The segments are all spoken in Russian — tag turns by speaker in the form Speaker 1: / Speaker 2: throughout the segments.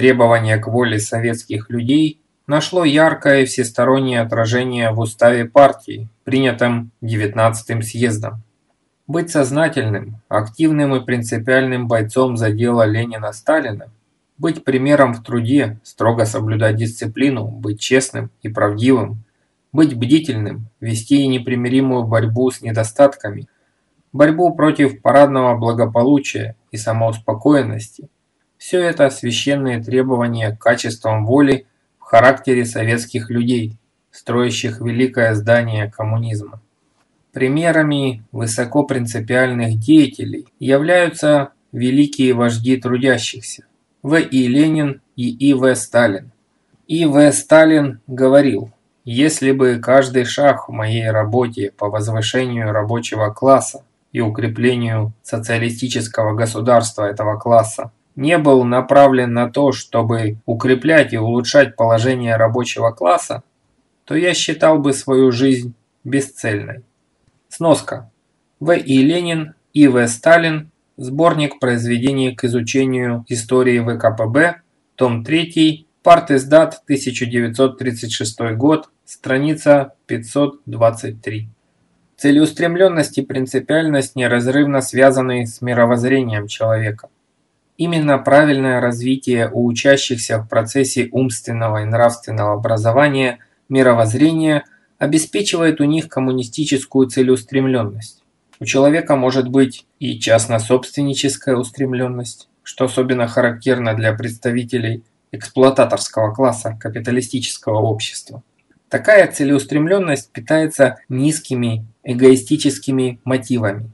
Speaker 1: требование к воле советских людей нашло яркое и всестороннее отражение в уставе партии, принятом 19-м съездом. Быть сознательным, активным и принципиальным бойцом за дело Ленина-Сталина, быть примером в труде, строго соблюдать дисциплину, быть честным и правдивым, быть бдительным, вести непримиримую борьбу с недостатками, борьбу против парадного благополучия и самоуспокоенности – все это священные требования к качествам воли характере советских людей, строящих великое здание коммунизма. Примерами высокопринципиальных деятелей являются великие вожди трудящихся В. И. Ленин и И. В. Сталин. И. В. Сталин говорил, если бы каждый шаг в моей работе по возвышению рабочего класса и укреплению социалистического государства этого класса не был направлен на то, чтобы укреплять и улучшать положение рабочего класса, то я считал бы свою жизнь бесцельной. Сноска. В. И. Ленин, И. В. Сталин, сборник произведений к изучению истории ВКПБ, том 3, партиздат 1936 год, страница 523. Целеустремленность и принципиальность неразрывно связаны с мировоззрением человека. Именно правильное развитие у учащихся в процессе умственного и нравственного образования мировоззрения обеспечивает у них коммунистическую целеустремленность. У человека может быть и частно-собственническая устремленность, что особенно характерно для представителей эксплуататорского класса капиталистического общества. Такая целеустремленность питается низкими эгоистическими мотивами,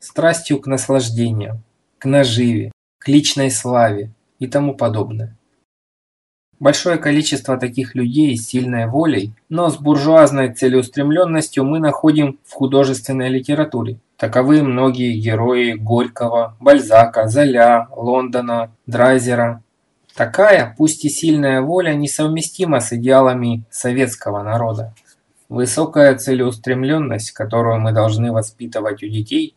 Speaker 1: страстью к наслаждению, к наживе, личной славе и тому подобное. Большое количество таких людей с сильной волей, но с буржуазной целеустремленностью мы находим в художественной литературе. Таковы многие герои Горького, Бальзака, Золя, Лондона, Драйзера. Такая, пусть и сильная воля, несовместима с идеалами советского народа. Высокая целеустремленность, которую мы должны воспитывать у детей,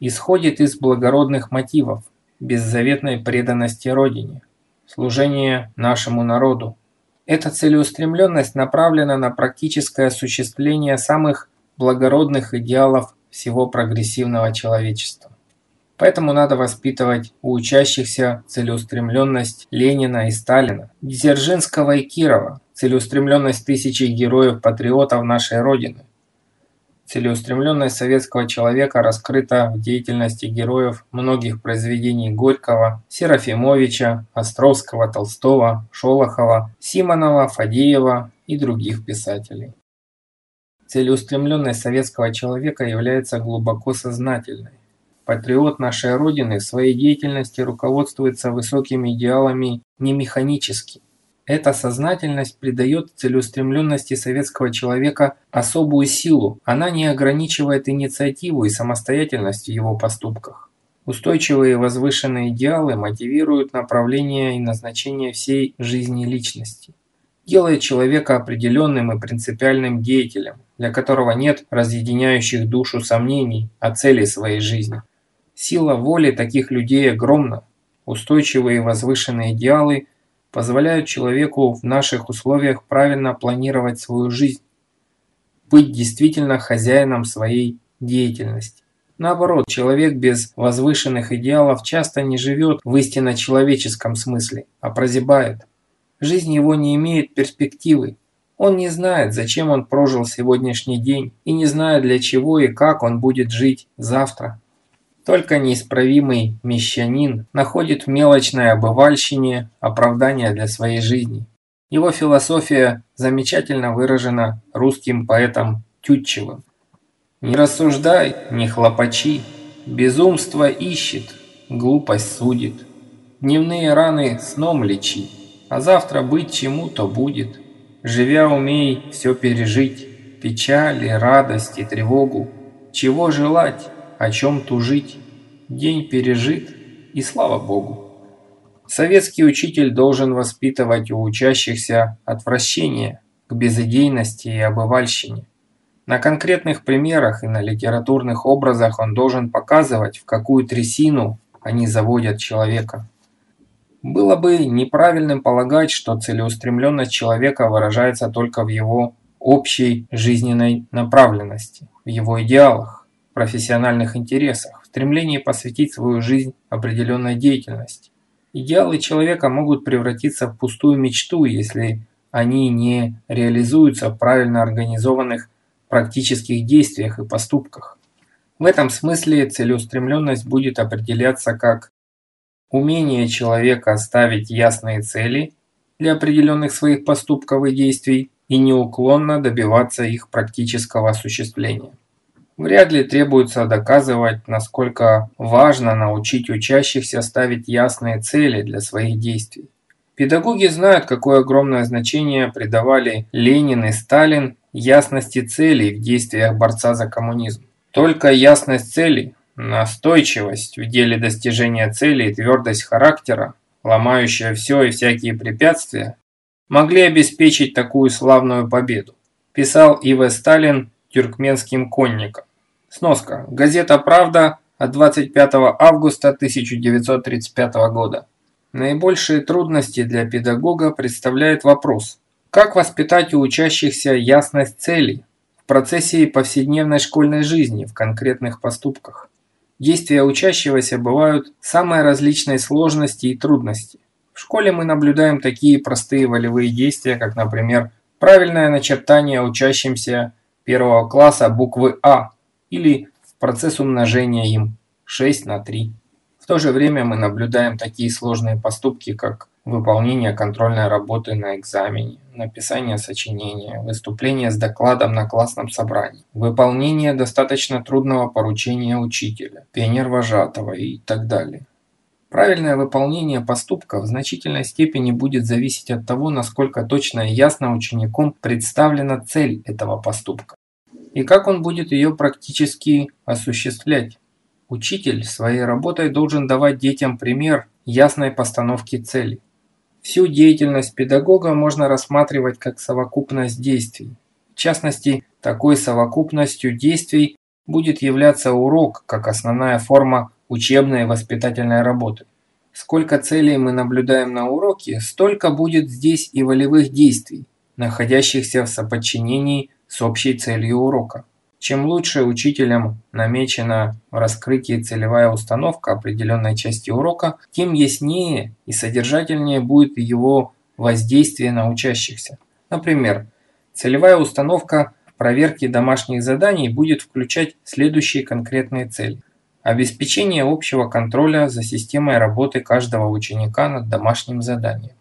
Speaker 1: исходит из благородных мотивов, беззаветной преданности Родине, служения нашему народу. Эта целеустремленность направлена на практическое осуществление самых благородных идеалов всего прогрессивного человечества. Поэтому надо воспитывать у учащихся целеустремленность Ленина и Сталина, Дзержинского и Кирова, целеустремленность тысячи героев-патриотов нашей Родины, Целеустремленность советского человека раскрыта в деятельности героев многих произведений Горького, Серафимовича, Островского, Толстого, Шолохова, Симонова, Фадеева и других писателей. Целеустремленность советского человека является глубоко сознательной. Патриот нашей Родины в своей деятельности руководствуется высокими идеалами не механически, эта сознательность придает целеустремленности советского человека особую силу, она не ограничивает инициативу и самостоятельность в его поступках. Устойчивые возвышенные идеалы мотивируют направление и назначение всей жизни личности. Делает человека определенным и принципиальным деятелем, для которого нет разъединяющих душу сомнений о цели своей жизни. Сила воли таких людей огромна. Устойчивые возвышенные идеалы – позволяют человеку в наших условиях правильно планировать свою жизнь, быть действительно хозяином своей деятельности. Наоборот, человек без возвышенных идеалов часто не живет в истинно человеческом смысле, а прозябает. Жизнь его не имеет перспективы. Он не знает, зачем он прожил сегодняшний день, и не знает, для чего и как он будет жить завтра. Только неисправимый мещанин находит в мелочной обывальщине оправдание для своей жизни. Его философия замечательно выражена русским поэтом Тютчевым. «Не рассуждай, не хлопачи, безумство ищет, глупость судит. Дневные раны сном лечи, а завтра быть чему-то будет. Живя умей все пережить, печали, радость и тревогу. Чего желать, о чем тужить. День пережит, и слава Богу. Советский учитель должен воспитывать у учащихся отвращение к безыдейности и обывальщине. На конкретных примерах и на литературных образах он должен показывать, в какую трясину они заводят человека. Было бы неправильным полагать, что целеустремленность человека выражается только в его общей жизненной направленности, в его идеалах, профессиональных интересах, в стремлении посвятить свою жизнь определенной деятельности. Идеалы человека могут превратиться в пустую мечту, если они не реализуются в правильно организованных практических действиях и поступках. В этом смысле целеустремленность будет определяться как умение человека ставить ясные цели для определенных своих поступков и действий и неуклонно добиваться их практического осуществления. Вряд ли требуется доказывать, насколько важно научить учащихся ставить ясные цели для своих действий. Педагоги знают, какое огромное значение придавали Ленин и Сталин ясности целей в действиях борца за коммунизм. Только ясность целей, настойчивость в деле достижения цели и твердость характера, ломающая все и всякие препятствия, могли обеспечить такую славную победу, писал И.В. Сталин тюркменским конникам. Сноска. Газета «Правда» от 25 августа 1935 года. Наибольшие трудности для педагога представляет вопрос, как воспитать у учащихся ясность целей в процессе повседневной школьной жизни в конкретных поступках. Действия учащегося бывают самой различной сложности и трудности. В школе мы наблюдаем такие простые волевые действия, как, например, правильное начертание учащимся первого класса буквы А или процесс умножения им 6 на 3 то же время мы наблюдаем такие сложные поступки, как выполнение контрольной работы на экзамене, написание сочинения, выступление с докладом на классном собрании, выполнение достаточно трудного поручения учителя, пионер-вожатого и так далее. Правильное выполнение поступка в значительной степени будет зависеть от того, насколько точно и ясно учеником представлена цель этого поступка и как он будет ее практически осуществлять. Учитель своей работой должен давать детям пример ясной постановки целей. Всю деятельность педагога можно рассматривать как совокупность действий. В частности, такой совокупностью действий будет являться урок как основная форма учебной и воспитательной работы. Сколько целей мы наблюдаем на уроке, столько будет здесь и волевых действий, находящихся в соподчинении с общей целью урока. Чем лучше учителем намечена в раскрытии целевая установка определенной части урока, тем яснее и содержательнее будет его воздействие на учащихся. Например, целевая установка проверки домашних заданий будет включать следующие конкретные цели. Обеспечение общего контроля за системой работы каждого ученика над домашним заданием.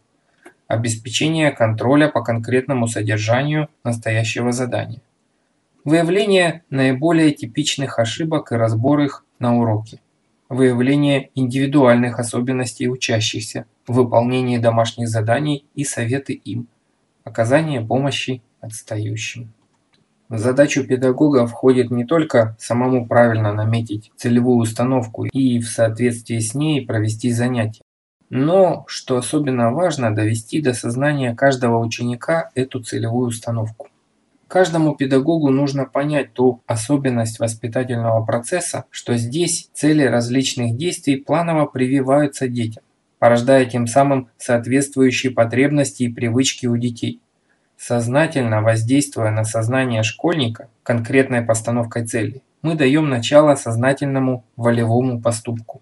Speaker 1: Обеспечение контроля по конкретному содержанию настоящего задания Выявление наиболее типичных ошибок и разбор их на уроке. Выявление индивидуальных особенностей учащихся в выполнении домашних заданий и советы им. Оказание помощи отстающим. В задачу педагога входит не только самому правильно наметить целевую установку и в соответствии с ней провести занятия, но, что особенно важно, довести до сознания каждого ученика эту целевую установку. Каждому педагогу нужно понять ту особенность воспитательного процесса, что здесь цели различных действий планово прививаются детям, порождая тем самым соответствующие потребности и привычки у детей. Сознательно воздействуя на сознание школьника конкретной постановкой цели, мы даем начало сознательному волевому поступку.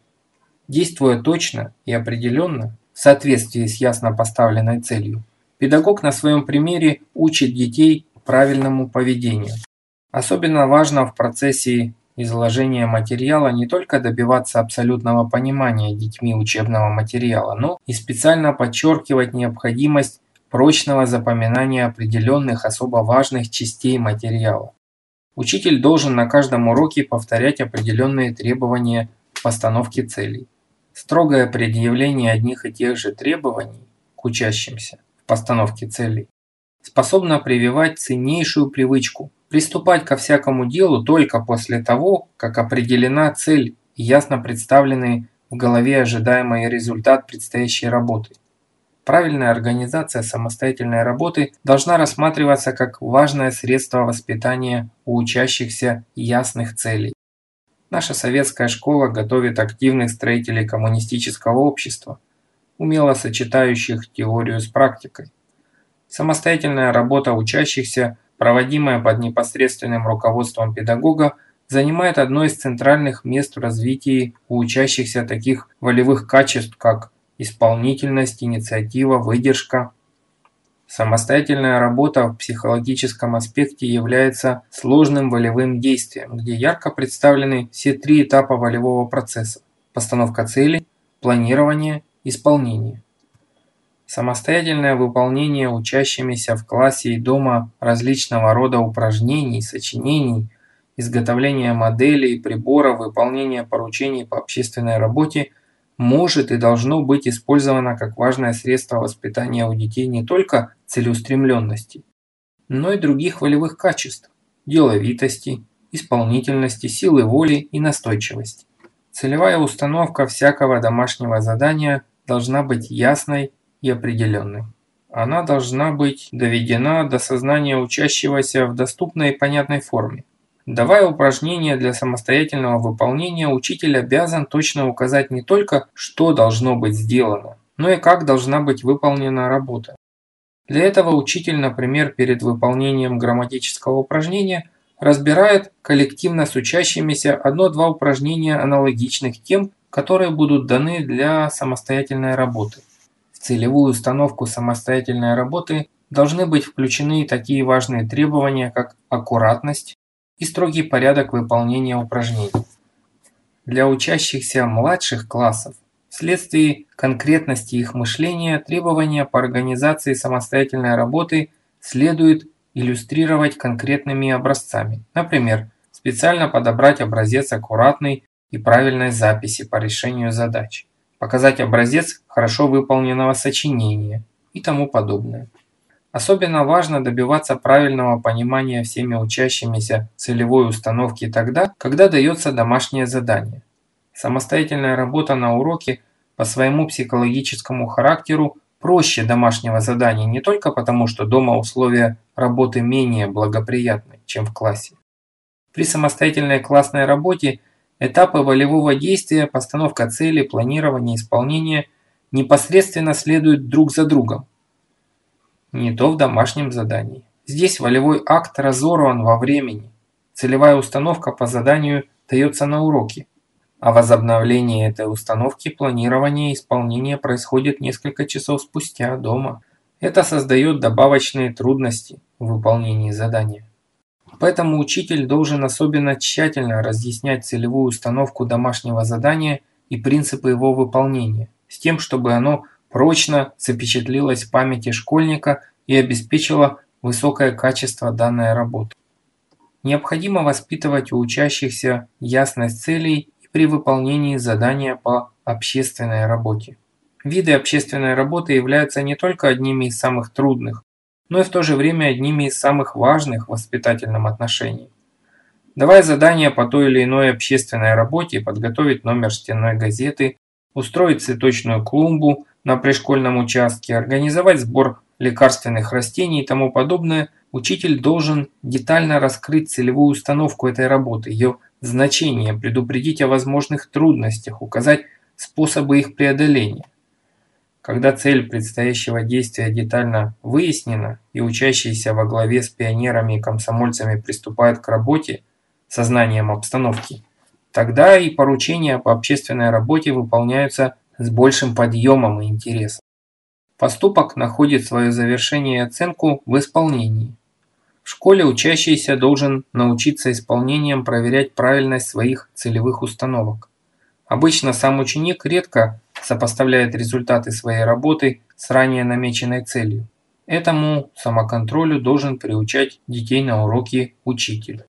Speaker 1: Действуя точно и определенно, в соответствии с ясно поставленной целью, педагог на своем примере учит детей правильному поведению. Особенно важно в процессе изложения материала не только добиваться абсолютного понимания детьми учебного материала, но и специально подчеркивать необходимость прочного запоминания определенных особо важных частей материала. Учитель должен на каждом уроке повторять определенные требования постановки целей. Строгое предъявление одних и тех же требований к учащимся в постановке целей способна прививать ценнейшую привычку – приступать ко всякому делу только после того, как определена цель и ясно представленный в голове ожидаемый результат предстоящей работы. Правильная организация самостоятельной работы должна рассматриваться как важное средство воспитания у учащихся ясных целей. Наша советская школа готовит активных строителей коммунистического общества. умело сочетающих теорию с практикой. Самостоятельная работа учащихся, проводимая под непосредственным руководством педагога, занимает одно из центральных мест в развитии у учащихся таких волевых качеств, как исполнительность, инициатива, выдержка. Самостоятельная работа в психологическом аспекте является сложным волевым действием, где ярко представлены все три этапа волевого процесса – постановка целей, планирование, исполнение. Самостоятельное выполнение учащимися в классе и дома различного рода упражнений, сочинений, изготовление моделей, приборов, выполнение поручений по общественной работе может и должно быть использовано как важное средство воспитания у детей не только целеустремленности, но и других волевых качеств – деловитости, исполнительности, силы воли и настойчивости. Целевая установка всякого домашнего задания должна быть ясной и определенной. Она должна быть доведена до сознания учащегося в доступной и понятной форме. Давая упражнения для самостоятельного выполнения, учитель обязан точно указать не только, что должно быть сделано, но и как должна быть выполнена работа. Для этого учитель, например, перед выполнением грамматического упражнения разбирает коллективно с учащимися одно-два упражнения аналогичных тем, которые будут даны для самостоятельной работы. В целевую установку самостоятельной работы должны быть включены такие важные требования, как аккуратность, и строгий порядок выполнения упражнений. Для учащихся младших классов вследствие конкретности их мышления требования по организации самостоятельной работы следует иллюстрировать конкретными образцами. Например, специально подобрать образец аккуратной и правильной записи по решению задач, показать образец хорошо выполненного сочинения и тому подобное. Особенно важно добиваться правильного понимания всеми учащимися целевой установки тогда, когда дается домашнее задание. Самостоятельная работа на уроке по своему психологическому характеру проще домашнего задания не только потому, что дома условия работы менее благоприятны, чем в классе. При самостоятельной классной работе этапы волевого действия, постановка цели, планирование, исполнение непосредственно следуют друг за другом не то в домашнем задании. Здесь волевой акт разорван во времени. Целевая установка по заданию дается на уроке, а возобновление этой установки, планирование и исполнение происходит несколько часов спустя дома. Это создает добавочные трудности в выполнении задания. Поэтому учитель должен особенно тщательно разъяснять целевую установку домашнего задания и принципы его выполнения, с тем, чтобы оно прочно запечатлилась в памяти школьника и обеспечила высокое качество данной работы. Необходимо воспитывать у учащихся ясность целей и при выполнении задания по общественной работе. Виды общественной работы являются не только одними из самых трудных, но и в то же время одними из самых важных в воспитательном отношении. Давая задание по той или иной общественной работе, подготовить номер стенной газеты, устроить цветочную клумбу, на пришкольном участке, организовать сбор лекарственных растений и тому подобное, учитель должен детально раскрыть целевую установку этой работы, ее значение, предупредить о возможных трудностях, указать способы их преодоления. Когда цель предстоящего действия детально выяснена и учащиеся во главе с пионерами и комсомольцами приступают к работе со знанием обстановки, тогда и поручения по общественной работе выполняются с большим подъемом и интересом. Поступок находит свое завершение и оценку в исполнении. В школе учащийся должен научиться исполнением проверять правильность своих целевых установок. Обычно сам ученик редко сопоставляет результаты своей работы с ранее намеченной целью. Этому самоконтролю должен приучать детей на уроке учитель.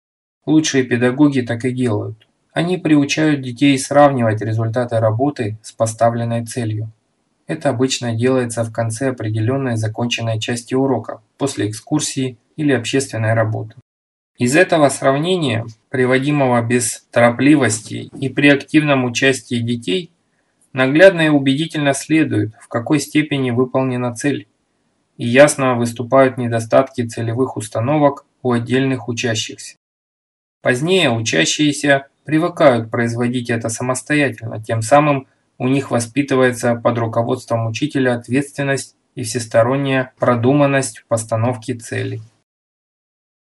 Speaker 1: Лучшие педагоги так и делают. Они приучают детей сравнивать результаты работы с поставленной целью. Это обычно делается в конце определенной законченной части урока, после экскурсии или общественной работы. Из этого сравнения, приводимого без торопливости и при активном участии детей, наглядно и убедительно следует, в какой степени выполнена цель, и ясно выступают недостатки целевых установок у отдельных учащихся. Позднее учащиеся привыкают производить это самостоятельно, тем самым у них воспитывается под руководством учителя ответственность и всесторонняя продуманность в постановке целей.